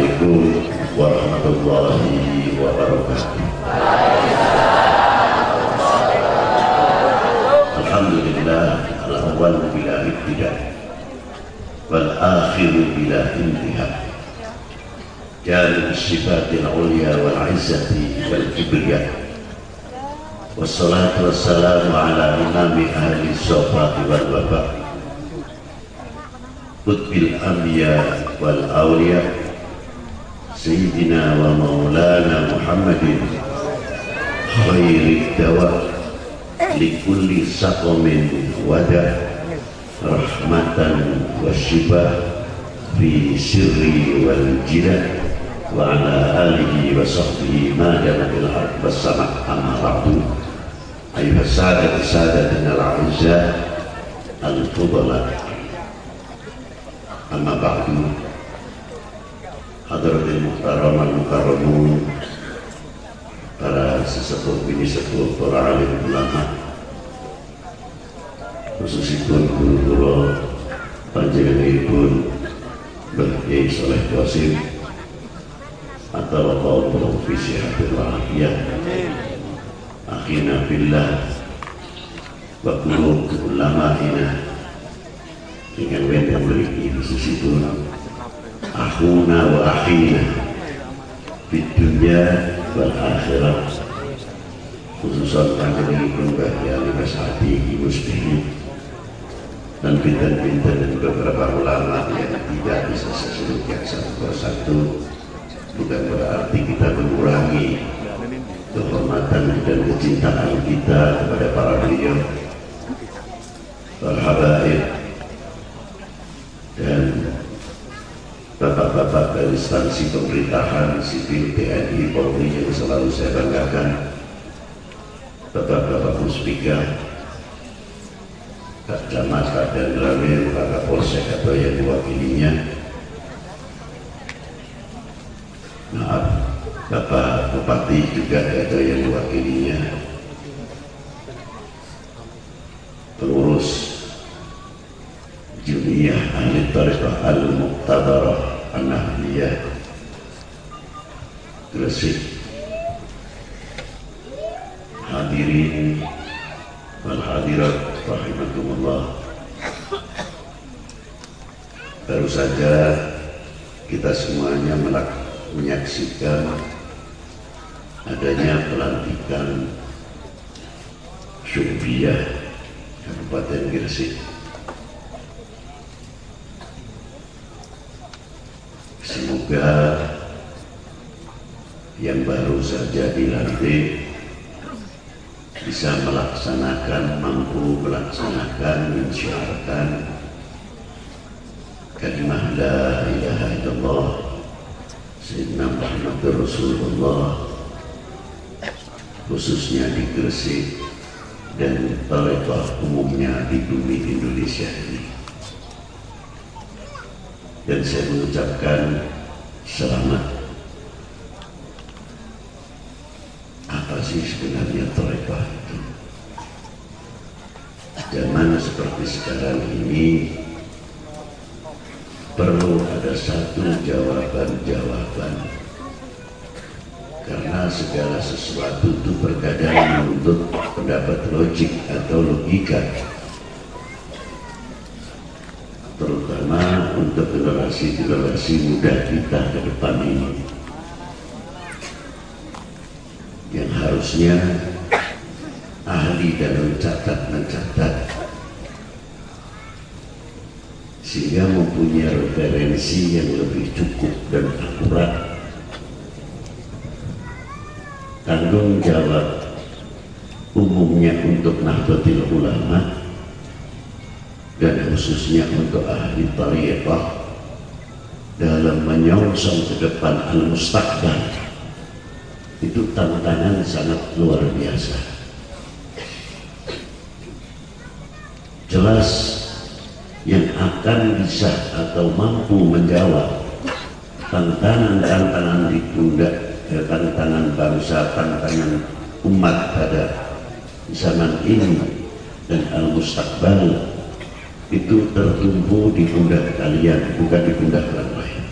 Assalamualaikum warahmatullahi wabarakatuh. Alhamdulillah al-awwal bila ibtida wal akhir bila intiha. جانب الصفات العليا والعزة والكبرياء والصلاة والسلام على إمام أهل الصفات والوفاء قطب الأنبياء والأولياء سيدنا ومولانا محمد خير الدواء لكل سقم وداء رحمة والشفاء في سر والجلال وعلى آله وصحبه ما دام الأرض والسماء. أما بعد أيها السادة سادتنا الأعزاء الفضلاء. أما بعد Hadirin Muhtaram Al-Mukarramun Para sesepuh bini sepuh Para alim ulama. Khususipun Guru guru panjenengan pun Berkiai Soleh kasih Atau kaum profesi Hadir Wahafiyah akhirnya bila Wa Guru Ulama'ina Dengan benda beri Khususipun Khususipun akhina di dunia wal akhirat khususan panjenenganipun bagi ahli hati muslimin dan pinter-pinter dan beberapa ulama yang tidak bisa sesudutkan satu persatu bukan berarti kita mengurangi kehormatan dan kecintaan kita kepada para beliau. Para habaib. Dan bapak-bapak dari instansi pemerintahan sipil TNI Polri yang selalu saya banggakan bapak-bapak muspika Kak Camat, Kak Danramil, Kak Kapolsek atau yang diwakilinya maaf Bapak Bupati juga ada yang diwakilinya pengurus Jumiyah Ahli Tariqah Al-Muqtadarah An-Nahliyah Gresik. Hadirin wal hadirat rahimakumullah. Baru saja kita semuanya menyaksikan adanya pelantikan Syubiah Kabupaten Gresik semoga yang baru saja dilantik bisa melaksanakan, mampu melaksanakan, menyiarkan kalimah la ilaha illallah Sayyidina Muhammad Rasulullah khususnya di Gresik dan tarekat umumnya di bumi Indonesia ini. Dan saya mengucapkan selamat. Apa sih sebenarnya torekah itu? Dan mana seperti sekarang ini perlu ada satu jawaban-jawaban? Karena segala sesuatu itu berkadang menuntut pendapat logik atau logika terutama untuk generasi-generasi muda kita ke depan ini. Yang harusnya ahli dan mencatat-mencatat sehingga mempunyai referensi yang lebih cukup dan akurat. Tanggung jawab umumnya untuk Nahdlatul Ulama dan khususnya untuk ahli tariqah dalam menyongsong ke depan al-mustaqbal. Itu tantangan sangat luar biasa. Jelas yang akan bisa atau mampu menjawab tantangan-tantangan di pundak tantangan bangsa, tantangan umat pada zaman ini dan al-mustaqbal itu tertumpu di pundak kalian bukan di pundak orang lain.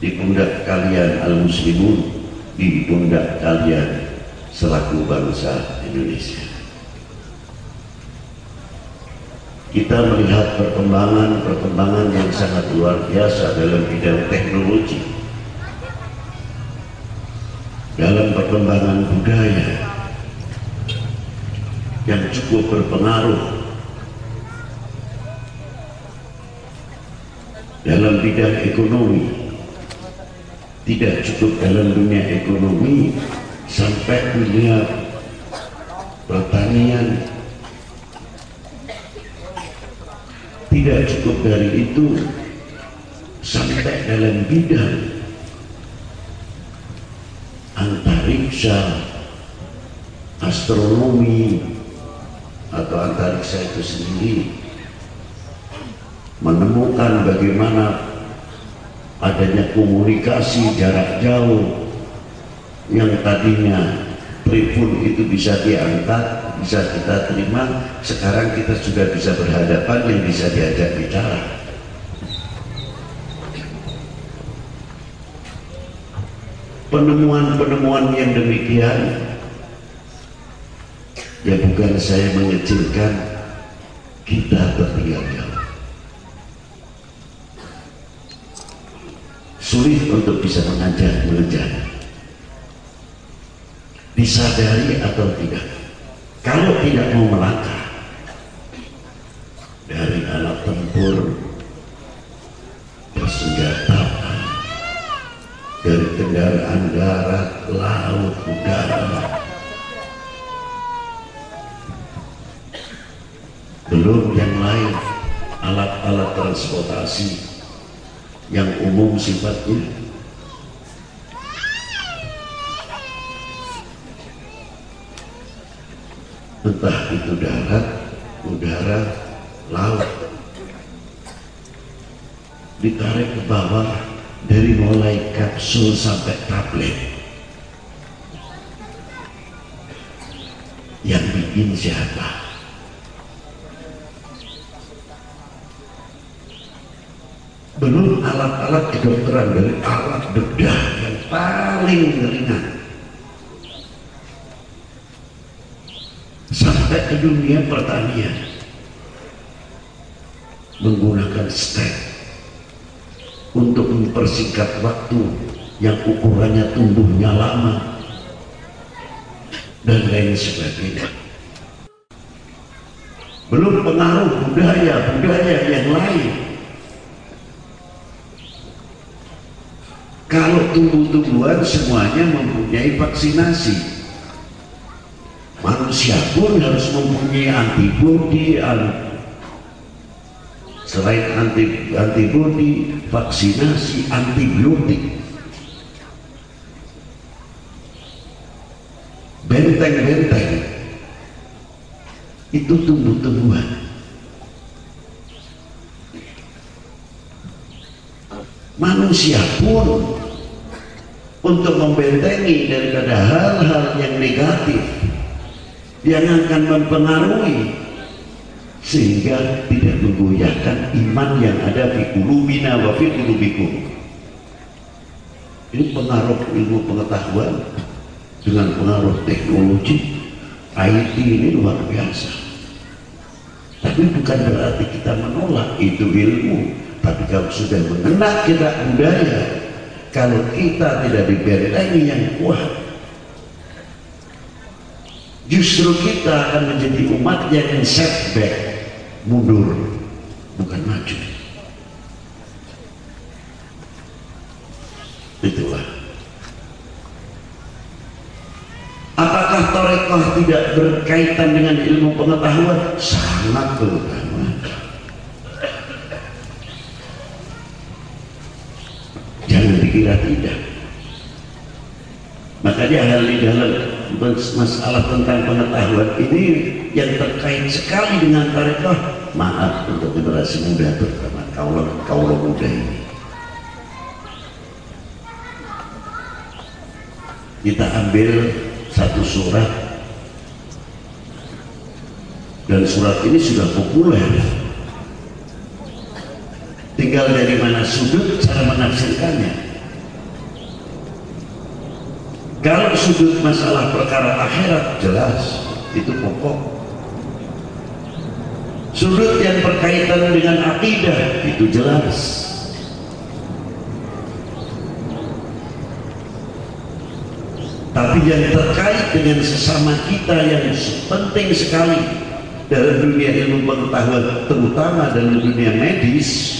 Di pundak kalian al-muslimun di pundak kalian selaku bangsa Indonesia. Kita melihat perkembangan-perkembangan yang sangat luar biasa dalam bidang teknologi. Dalam perkembangan budaya yang cukup berpengaruh dalam bidang ekonomi. Tidak cukup dalam dunia ekonomi sampai dunia pertanian. Tidak cukup dari itu sampai dalam bidang antariksa astronomi atau antariksa itu sendiri menemukan bagaimana adanya komunikasi jarak jauh yang tadinya telepon itu bisa diangkat, bisa kita terima, sekarang kita sudah bisa berhadapan yang bisa diajak bicara. Penemuan-penemuan yang demikian ya bukan saya mengecilkan kita tertinggal jauh. Sulit untuk bisa mengajar, mengejar. Disadari atau tidak? Kalau tidak mau melangkah dari alat tempur bersenjata dari kendaraan darat, laut, udara belum yang lain alat-alat transportasi yang umum sifatnya entah itu darat, udara, laut. Ditarik ke bawah dari mulai kapsul sampai tablet. Yang bikin siapa belum alat-alat kedokteran dari alat bedah yang paling ringan. Sampai ke dunia pertanian. Menggunakan stek untuk mempersingkat waktu yang ukurannya tumbuhnya lama dan lain sebagainya. Belum pengaruh budaya-budaya yang lain kalau tumbuh-tumbuhan semuanya mempunyai vaksinasi. Manusia pun harus mempunyai antibodi selain anti, antibodi vaksinasi antibiotik. Benteng-benteng itu tumbuh-tumbuhan. Manusia pun untuk membentengi daripada hal-hal yang negatif yang akan mempengaruhi sehingga tidak menggoyahkan iman yang ada di kulubina wa fi kulubikum ini pengaruh ilmu pengetahuan dengan pengaruh teknologi. IT ini luar biasa. Tapi bukan berarti kita menolak itu ilmu. Tapi kalau sudah mengenal kita budaya kalau kita tidak dibentengi yang kuat. Justru kita akan menjadi umat yang setback mundur bukan maju. Itulah. Apakah torekoh tidak berkaitan dengan ilmu pengetahuan? Sangat berkaitan jangan dikira tidak makanya hal di dalam masalah tentang pengetahuan ini yang terkait sekali dengan tarekat maaf untuk generasi muda terutama kaulah kaulah muda ini. Kita ambil satu surat. Dan surat ini sudah populer tinggal dari mana sudut cara menafsirkannya. Kalau sudut masalah perkara akhirat jelas. Itu pokok. Sudut yang berkaitan dengan akidah itu jelas. Tapi yang terkait dengan sesama kita yang penting sekali dalam dunia ilmu pengetahuan terutama dalam dunia medis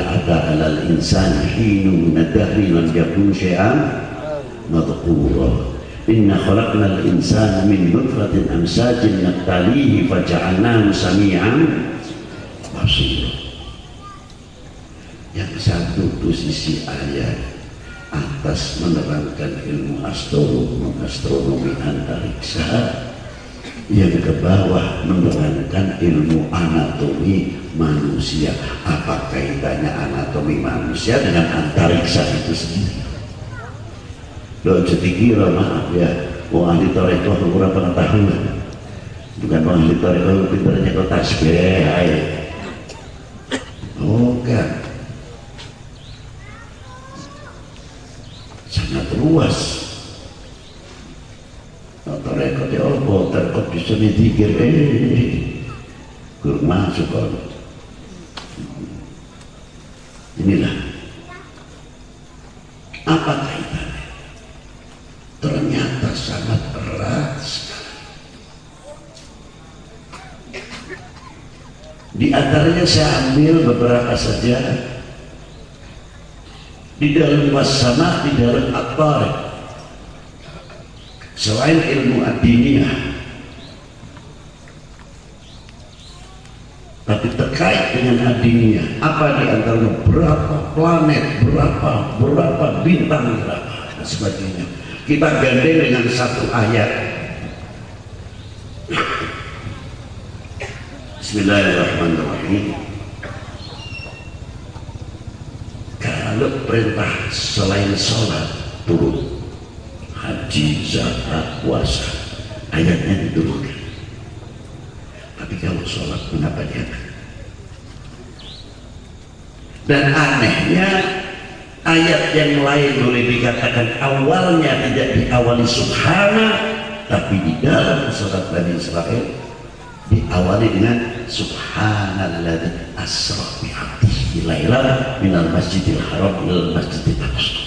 ada alal insan hinu min ad-dahri lam yakun syai'an madhkura inna khalaqnal insana min nutfatin amsajin nabtalihi faja'alnahu sami'an basira yang satu posisi ayat atas menerangkan ilmu astronomi astronomi antariksa yang ke bawah menerangkan ilmu anatomi manusia. Apa kaitannya anatomi manusia dengan antariksa itu sendiri? Lo jadi maaf ya wong ahli tarekoh kurang pengetahuan. Bukan wong ahli tarekoh pinternya kok tasbih oh kan sangat luas. Rekod ya Allah terkot bisa dikir eh. Kurang masuk inilah. Apa kaitannya? Ternyata sangat erat di antaranya saya ambil beberapa saja. Di dalam wasana di dalam at selain ilmu adiniyah tapi terkait dengan adiniyah apa di antara berapa planet berapa berapa bintang berapa dan sebagainya. Kita gandeng dengan satu ayat. Bismillahirrahmanirrahim. Kalau perintah selain sholat turun. Haji, zakat, puasa. Ayatnya diturunkan tapi kalau sholat kenapa dia? Dan anehnya ayat yang lain boleh dikatakan awalnya tidak diawali subhana tapi di dalam surat Bani Israel diawali dengan subhanalladzi asra bi 'abdihi lailan minal masjidil haram ilal masjidil aqsa.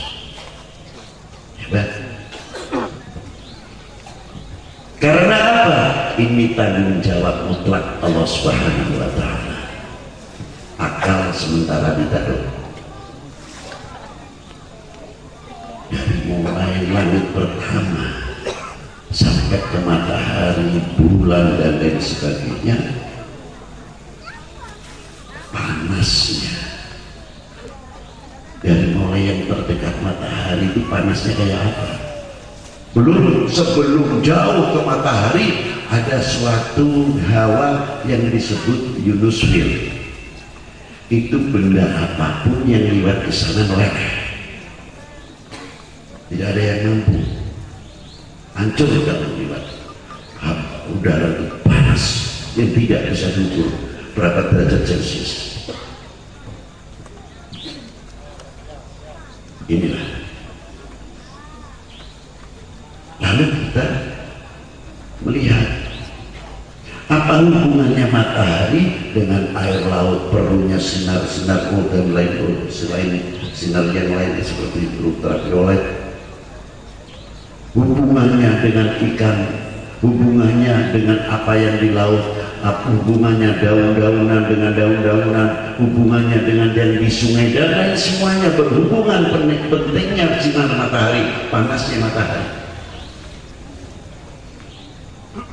Hebat. Karena apa? Ini tanggung jawab mutlak Allah Subhanahu wa taala. Akal sementara ditaruh. Dari mulai langit pertama sampai ke matahari, bulan dan lain sebagainya panasnya dari mulai yang terdekat matahari itu panasnya kayak apa? belum sebelum jauh ke matahari ada suatu hawa yang disebut Yunusfil itu benda apa pun yang lewat ke sana meleleh. Tidak ada yang mampu. Hancur kalau lewat. Udara itu panas yang tidak bisa diukur berapa derajat celcius inilah. Lalu kita melihat apa hubungannya matahari dengan air laut? Perlunya sinar-sinar dan lain selain sinar yang lain seperti ultraviolet. Hubungannya dengan ikan hubungannya dengan apa yang di laut hubungannya daun-daunan dengan daun-daunan hubungannya dengan yang di sungai dan lain semuanya berhubungan pentingnya sinar matahari panasnya matahari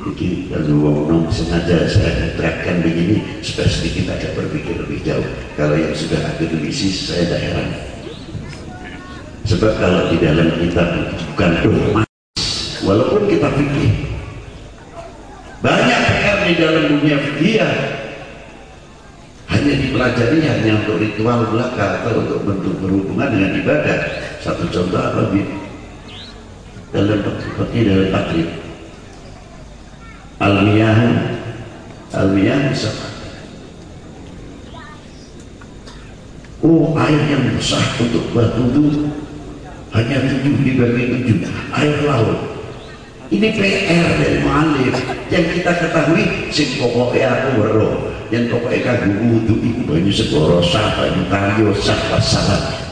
Mungkin kalau ngomong sengaja saya terapkan begini supaya sedikit agak berpikir lebih jauh. Kalau yang sudah akademisis saya daerah. Sebab kalau di dalam kitab bukan dogma walaupun kita pikir banyak PR di dalam dunia fikih hanya dipelajari hanya untuk ritual belaka atau untuk bentuk berhubungan dengan ibadah satu contoh apa dalam fikih dalam takrib almiyah almiyah bisa oh air yang besar untuk buat wudhu hanya tujuh dibagi tujuh air laut. Ini PR dari mu'alif yang kita ketahui sing pokoknya aku weruh yang pokoknya kagum wudhu itu banyak segoro sah banyak kayu sah salat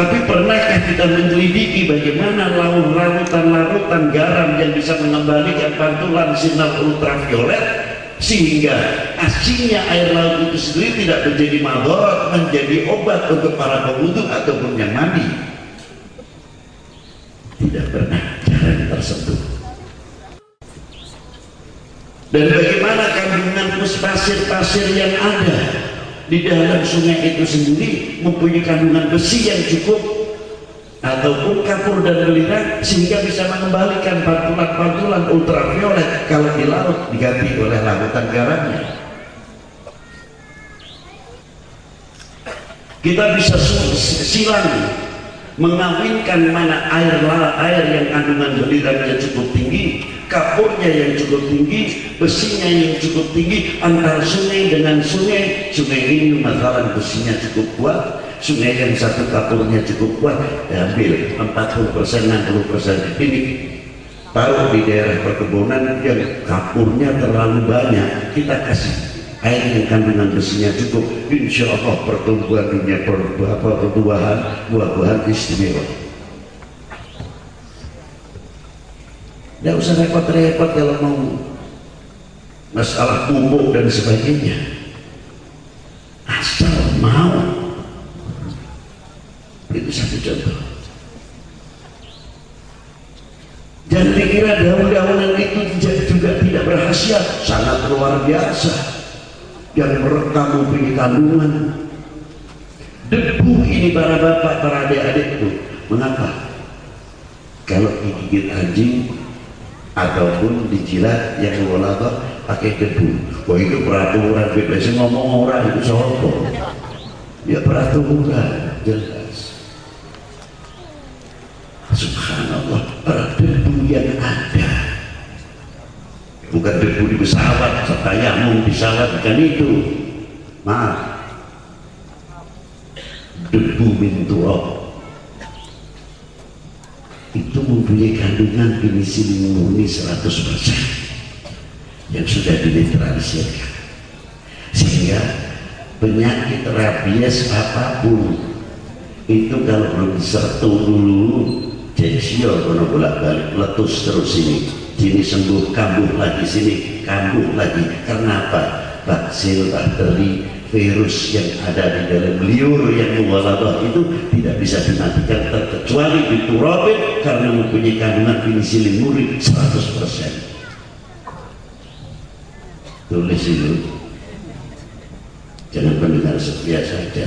tapi pernahkah kita menyelidiki bagaimana larutan-larutan garam yang bisa mengembalikan pantulan sinar ultraviolet sehingga asinnya air laut itu sendiri tidak menjadi madorot menjadi obat untuk para pemuduk ataupun yang mandi. Tidak pernah jalan tersentuh dan bagaimana kandungan pasir-pasir yang ada di dalam sungai itu sendiri mempunyai kandungan besi yang cukup ataupun kapur dan belirang sehingga bisa mengembalikan pantulan-pantulan ultraviolet kalau di laut diganti oleh lautan garamnya kita bisa silang mengawinkan mana air air yang kandungan belirangnya cukup tinggi kapurnya yang cukup tinggi besinya yang cukup tinggi antara sungai dengan sungai sungai ini masalah besinya cukup kuat sungai yang satu kapurnya cukup kuat diambil 40 persen 60 persen. Ini tahu di daerah perkebunan yang kapurnya terlalu banyak kita kasih air yang kandungan besinya cukup. Insya Allah pertumbuhan dunia perbuahan buah-buahan istimewa tidak usah repot-repot kalau mau masalah pupuk dan sebagainya. Asal mau. Itu satu contoh. Jangan dikira daun-daunan itu juga tidak berhasil. Sangat luar biasa. Yang merekam mempunyai kandungan. Debu ini para bapak para adik-adikku mengapa? Kalau digigit anjing ataupun dijilat yang walaupun pakai debu. Wah itu peraturan. Biasanya ngomong orang itu sopo. Ya peraturan. Jelas. Subhanallah. Debu yang ada. Bukan debu di pesawat. Yamung di pesawat bukan itu. Maaf. Debu minturok itu mempunyai kandungan penisilin murni 100% yang sudah dinetralisirkan. Sehingga penyakit rabies apa pun itu kalau belum disertu dulu Jensio kono bolak balik letus terus ini sini sembuh kambuh lagi sini kambuh lagi. Karena apa baksil bakteri virus yang ada di dalam liur yang mewalabah itu tidak bisa dimatikan terkecuali diturabin karena mempunyai kandungan penisilin murni 100% tulis itu. Jangan pendengar setia saja.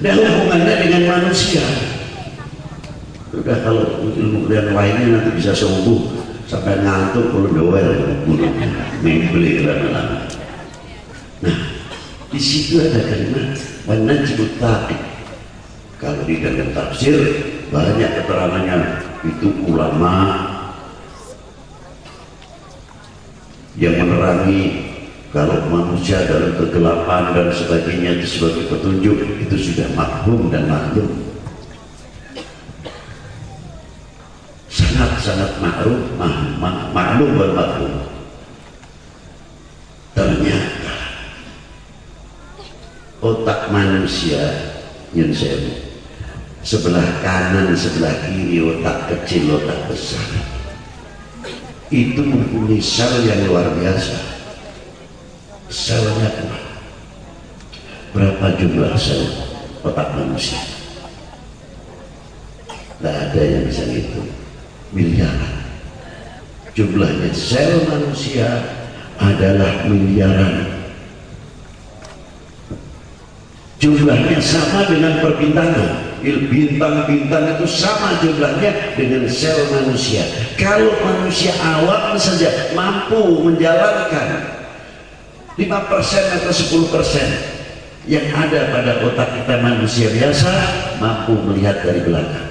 Dan hubungannya dengan manusia. Udah kalau ilmu yang lainnya nanti bisa sembuh. Sampai ngantuk kalau doel membeli lama-lama nah di situ ada kalimat wanajibut tapi kalau di dalam tafsir banyak keterangannya. Itu ulama yang menerangi kalau manusia dalam kegelapan dan sebagainya itu sebagai petunjuk itu sudah maklum dan maklum. Sangat-sangat mah, maklum dan maklum. Ternyata otak manusia yang saya sebelah kanan sebelah kiri otak kecil otak besar. Itu mempunyai sel yang luar biasa. Selnya kuat berapa jumlah sel otak manusia? Tidak ada yang bisa itu miliaran. Jumlahnya sel manusia adalah miliaran jumlahnya sama dengan perbintangan bintang-bintang itu sama jumlahnya dengan sel manusia. Kalau manusia awam saja mampu menjalankan 5% atau 10% yang ada pada otak kita manusia biasa mampu melihat dari belakang.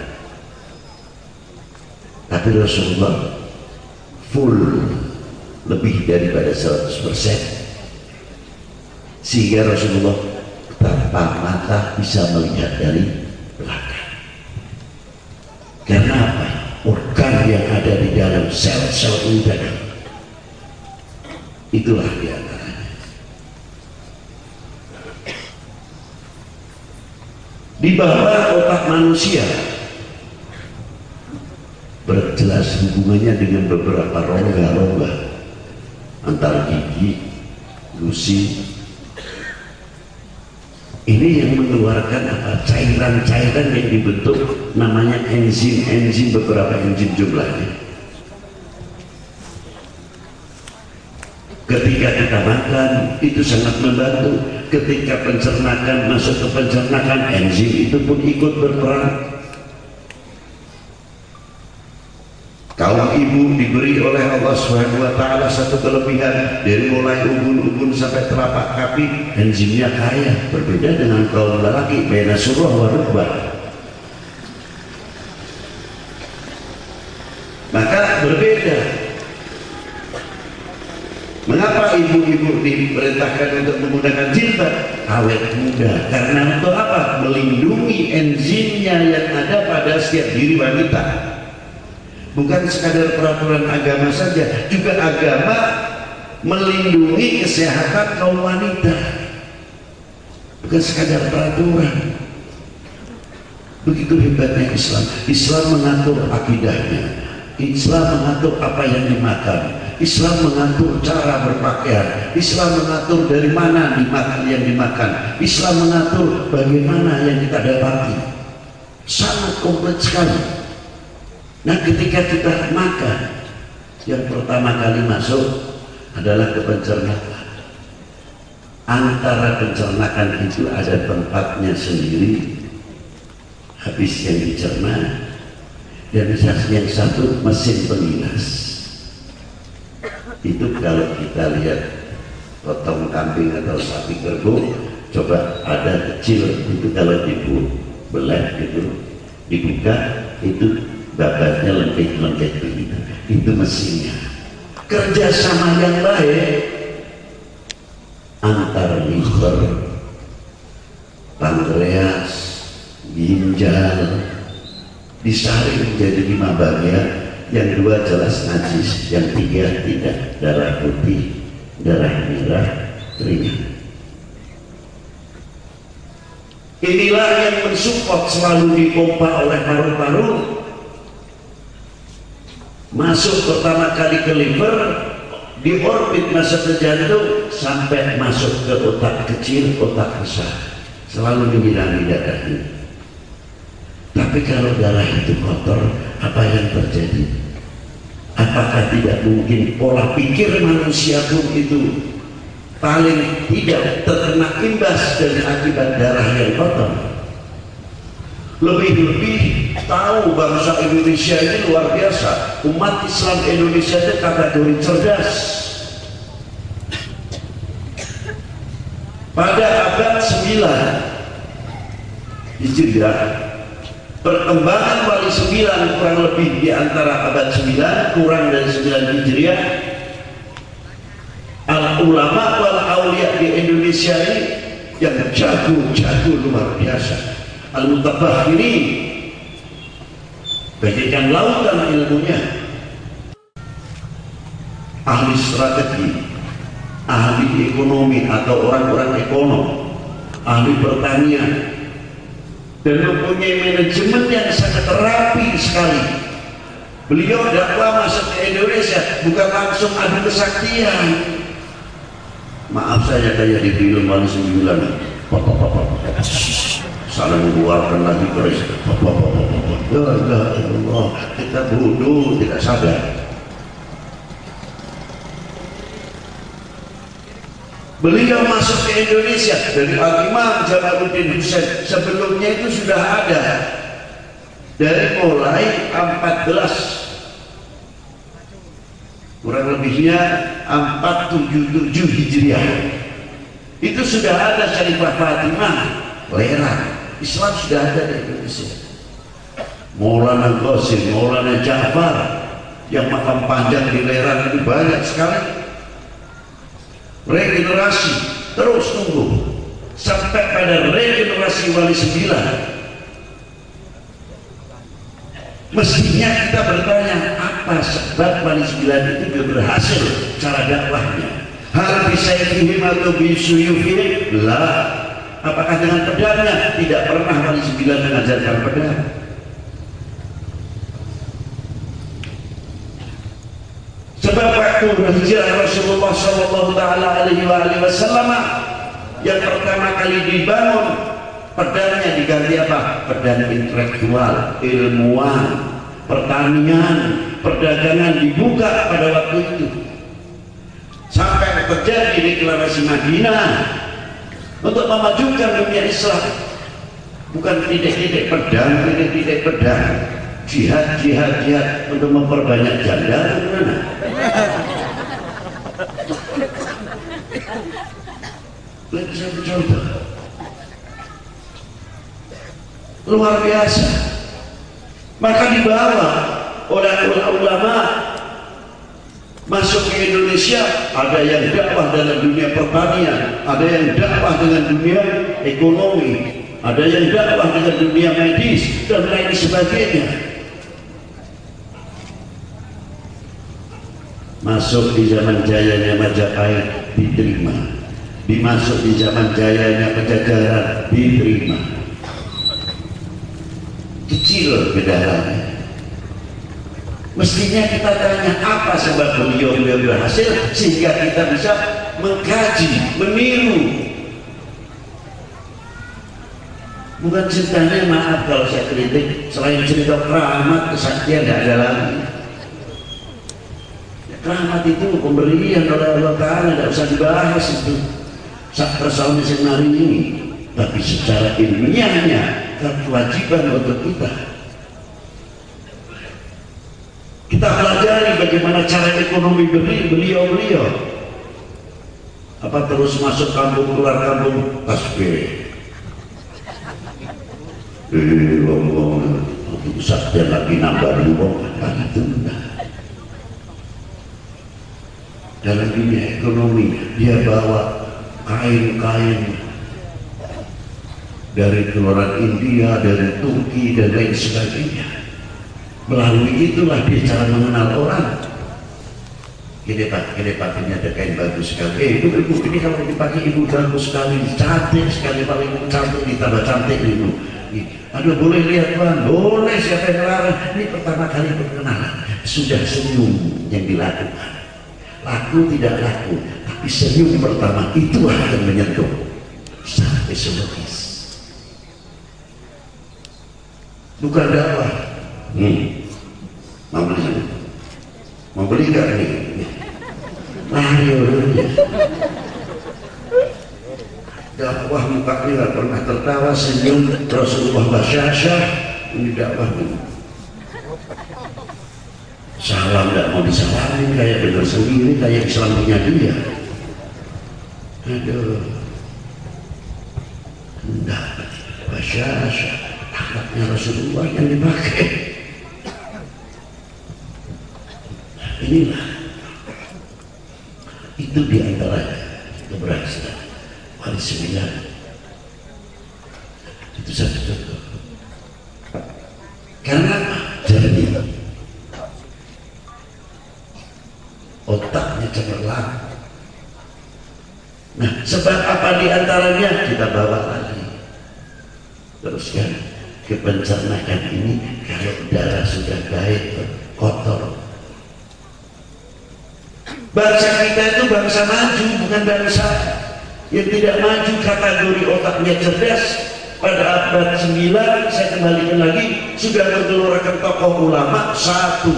Tapi Rasulullah full lebih daripada 100% sehingga Rasulullah tanpa mata bisa melihat dari belakang? Karena apa? organ yang ada di dalam sel-sel udara. Itulah dia. Di bawah otak manusia berjelas hubungannya dengan beberapa rongga-rongga antara gigi, gusi, ini yang mengeluarkan apa? Cairan-cairan yang dibentuk namanya enzim-enzim beberapa enzim jumlahnya. Ketika kita makan itu sangat membantu. Ketika pencernakan masuk ke pencernakan enzim itu pun ikut berperan kaum ibu diberi oleh Allah Subhanahu wa taala satu kelebihan dari mulai ubun-ubun sampai telapak kaki enzimnya kaya berbeda dengan kaum lelaki beda surah wa rukbah maka berbeda Mengapa ibu-ibu diperintahkan untuk menggunakan jilbab? Awet muda. Karena untuk apa? Melindungi enzimnya yang ada pada setiap diri wanita bukan sekadar peraturan agama saja juga agama melindungi kesehatan kaum wanita. Bukan sekadar peraturan. Begitu hebatnya Islam. Islam mengatur akidahnya. Islam mengatur apa yang dimakan. Islam mengatur cara berpakaian. Islam mengatur dari mana dimakan yang dimakan. Islam mengatur bagaimana yang kita dapati. Sangat kompleks sekali Nah ketika kita makan yang pertama kali masuk adalah ke pencernakan. Antara pencernakan itu ada tempatnya sendiri habis yang dicerna dan yang satu mesin pengilas itu kalau kita lihat potong kambing atau sapi kerbau coba ada kecil itu kalau dibu belah gitu dibuka itu babatnya lengket-lengket begitu itu mesinnya. Kerjasama yang baik antar liver pankreas ginjal disaring menjadi lima bagian. Yang dua jelas najis yang tiga tidak. Darah putih darah merah ringan inilah yang mensupport selalu dipompa oleh paru-paru masuk pertama kali ke liver di orbit masuk ke jantung sampai masuk ke otak kecil otak besar. Selalu dibilang darahnya tapi kalau darah itu kotor apa yang terjadi? Apakah tidak mungkin pola pikir manusia pun itu paling tidak terkena imbas dari akibat darah yang kotor? Lebih-lebih tahu bangsa Indonesia ini luar biasa. Umat Islam Indonesia itu kategori cerdas. Pada abad 9 Hijriah perkembangan wali 9 kurang lebih di antara abad 9 kurang dari 9 Hijriah al ulama wal aulia di Indonesia ini yang jago-jago luar biasa. Al-mutabahiri bagaikan lautan ilmunya. Ahli strategi ahli ekonomi atau orang-orang ekonom ahli pertanian. Dan mempunyai manajemen yang sangat rapi sekali. Beliau dakwah masuk ke Indonesia bukan langsung ada kesaktian. Maaf saya kayak di film Wali saling mengeluarkan lagi keris ya Allah kita bodoh tidak sadar. Beliau masuk ke Indonesia dari Al-Imam Jamaluddin Husain sebelumnya itu sudah ada. Dari mulai 14 kurang lebihnya 477 Hijriah. Itu sudah ada Syarifah Fatimah. Lera Islam sudah ada di Indonesia. Maulana Qasim, Maulana Ja'far yang makam panjang di Lerang itu banyak sekali. Regenerasi terus tumbuh. Sampai pada regenerasi wali sembilan. Mestinya kita bertanya apa sebab wali sembilan itu berhasil cara dakwahnya? Hal bisa atau bisuyufin lah apakah dengan pedangnya? Tidak pernah wali sembilan mengajarkan pedang. Sebab waktu berhijrah Rasulullah Shallallahu Alaihi Wasallam yang pertama kali dibangun pedangnya diganti apa? Pedang intelektual, ilmuwan, pertanian, perdagangan dibuka pada waktu itu. Sampai terjadi deklarasi Madinah untuk memajukan dunia Islam bukan titik-titik pedang, titik-titik pedang jihad, jihad, jihad untuk memperbanyak janda gimana? Bisa dicoba. Luar biasa. Maka dibawa oleh ulama masuk ke Indonesia ada yang dakwah dalam dunia pertanian ada yang dakwah dengan dunia ekonomi ada yang dakwah dengan dunia medis dan lain sebagainya. Masuk di zaman jayanya Majapahit diterima. Dimasuk di zaman jayanya Pajajaran diterima. Kecil ke dalamnya mestinya kita tanya apa sebab beliau-beliau berhasil sehingga kita bisa mengkaji, meniru? Bukan ceritanya maaf kalau saya kritik. Selain cerita keramat kesaktian tidak ada lagi. Rahmat itu pemberian oleh Allah Ta'ala tidak usah dibahas itu. Persoalan hari ini. Tapi secara ilmiahnya kewajiban untuk kita kita pelajari bagaimana cara ekonomi beliau-beliau apa terus masuk kampung keluar kampung? Tasbih eh ngomong Ustaz lagi nambah dulu kan itu enggak. Dalam dunia ekonomi. Dia bawa kain-kain dari keluaran India, dari Turki dan lain sebagainya melalui itulah dia cara mengenal orang. Ini pak, ini pak ini ada kain bagus sekali. Eh ibu, ibu ini kalau dipakai ibu bagus sekali cantik sekali paling cantik ditambah cantik ibu. Aduh boleh lihat tuan boleh siapa yang larang ini pertama kali perkenalan. Sudah senyum yang dilakukan. Laku tidak laku tapi senyum pertama itu akan menyentuh sampai psikologis bukan dakwah. Hmm. Gak ini? Lari orangnya dakwah mukanya gak pernah tertawa senyum Rasulullah basyasyah ini dakwah salam tidak mau disalamin kayak benar sendiri kayak Islam punya dia. Aduh. Enggak. Basyasya akhlaknya Rasulullah yang dipakai inilah. Itu di antara keberhasilan. Wali sembilan. Itu satu contoh. Karena jadi otaknya cemerlang. Nah sebab apa di antaranya kita bawa lagi. Teruskan ke pencernaan ini kalau darah sudah baik kotor bangsa kita itu bangsa maju bukan bangsa yang tidak maju kategori otaknya cerdas. Pada abad 9 saya kembalikan lagi sudah mengeluarkan tokoh ulama satu.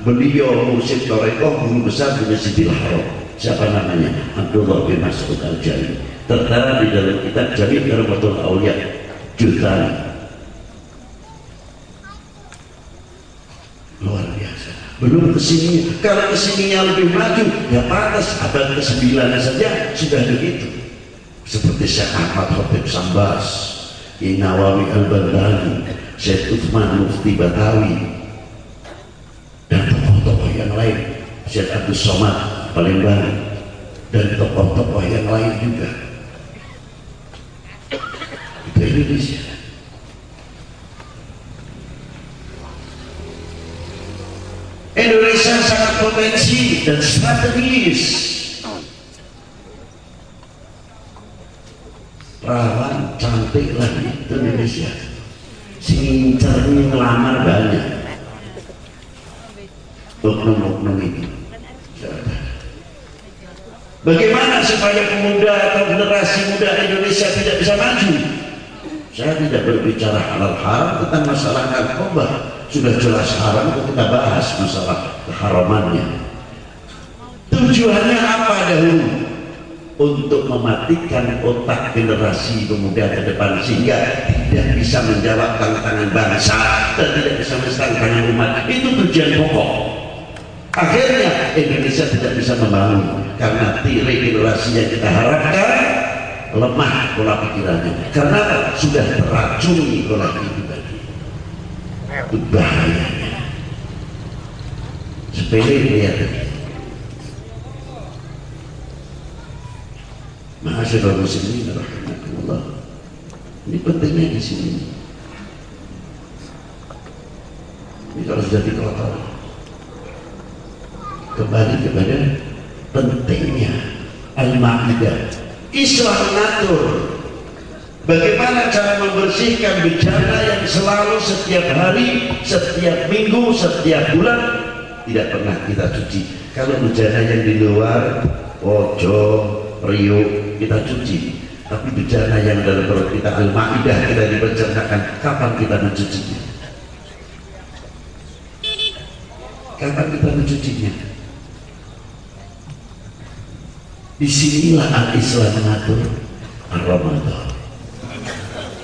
Beliau mursyid Torekoh guru besar di Masjidil Haram. Siapa namanya? Abdullah bin Mas'ud al-Jali tertera di dalam kitab Jami Karamatul Aulia. Jutani luar biasa belum ke sini kalau ke sininya lebih maju ya pantas. Abad ke-9 saja sudah begitu. Seperti Syekh Ahmad Khotib Sambas Inawawi Al-Bandani Syekh Uthman Mufti Batawi dan tokoh-tokoh yang lain. Syekh Abdul Somad Palembang dan tokoh-tokoh yang lain juga. Itu Indonesia Indonesia sangat potensi dan strategis. Rawan cantik lagi Indonesia. Sing cermin ngelamar banyak. Oknum-oknum itu bagaimana supaya pemuda atau generasi muda Indonesia tidak bisa maju? Saya tidak berbicara halal haram tentang masalah narkoba sudah jelas haram kita bahas masalah keharamannya. Tujuannya apa dahulu? Untuk mematikan otak generasi pemuda ke depan sehingga tidak bisa menjawab tantangan bangsa dan tidak bisa menjawab tantangan umat. Itu tujuan pokok. Akhirnya Indonesia tidak bisa membangun karena tiri generasi yang kita harapkan lemah pola pikirannya. Karena sudah teracuni oleh itu itu bahayanya sepele lihat Masyarakat muslimin rahimahullah ini pentingnya di sini. Ini harus jadi kelakar kembali kepada pentingnya al-ma'idah Islam mengatur Bagaimana cara membersihkan bencana yang selalu setiap hari, setiap minggu, setiap bulan tidak pernah kita cuci. Kalau bencana yang di luar, Ojo, Rio, kita cuci. Tapi bencana yang dalam perut kita Al-Ma'idah kita dipercernakan, kapan kita mencucinya? Kapan kita mencucinya? Di sinilah al-Islam mengatur Ramadan.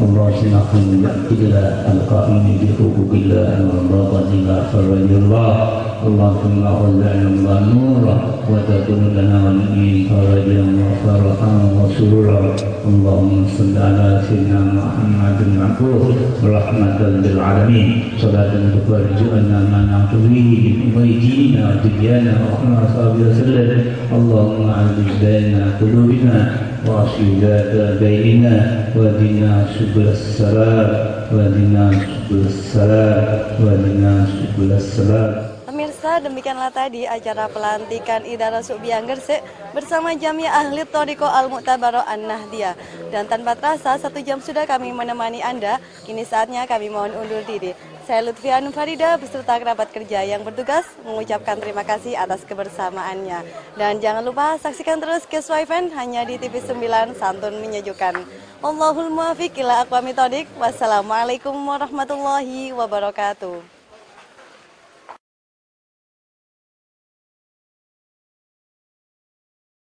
اللهم صل إلى القائم بحقوق الله والباطن إلى فرج الله اللهم وزعنا الله نورا وتكون لنا ولي فرجا وفرحا وسرورا اللهم صل على سيدنا محمد المعبود رحمة للعالمين صلاة تفرجنا ما نعتويه من بيتنا ودنيانا وحنا صلى وسلم اللهم عزز بين قلوبنا واصل ذات بيننا ودنا سبل السلام ودنا سبل السلام ودنا سبل السلام Pemirsa, demikianlah tadi acara pelantikan Idara Subiang Gersik bersama Jamiah Ahli Toriko Al-Mu'tabaro An-Nahdiyah. Dan tanpa terasa, satu jam sudah kami menemani Anda. Kini saatnya kami mohon undur diri. Saya Lutfian Farida beserta kerabat kerja yang bertugas mengucapkan terima kasih atas kebersamaannya. Dan jangan lupa saksikan terus Kiss Event hanya di TV 9 Santun Menyejukkan. Allahul muafiq ila. Wassalamualaikum warahmatullahi wabarakatuh.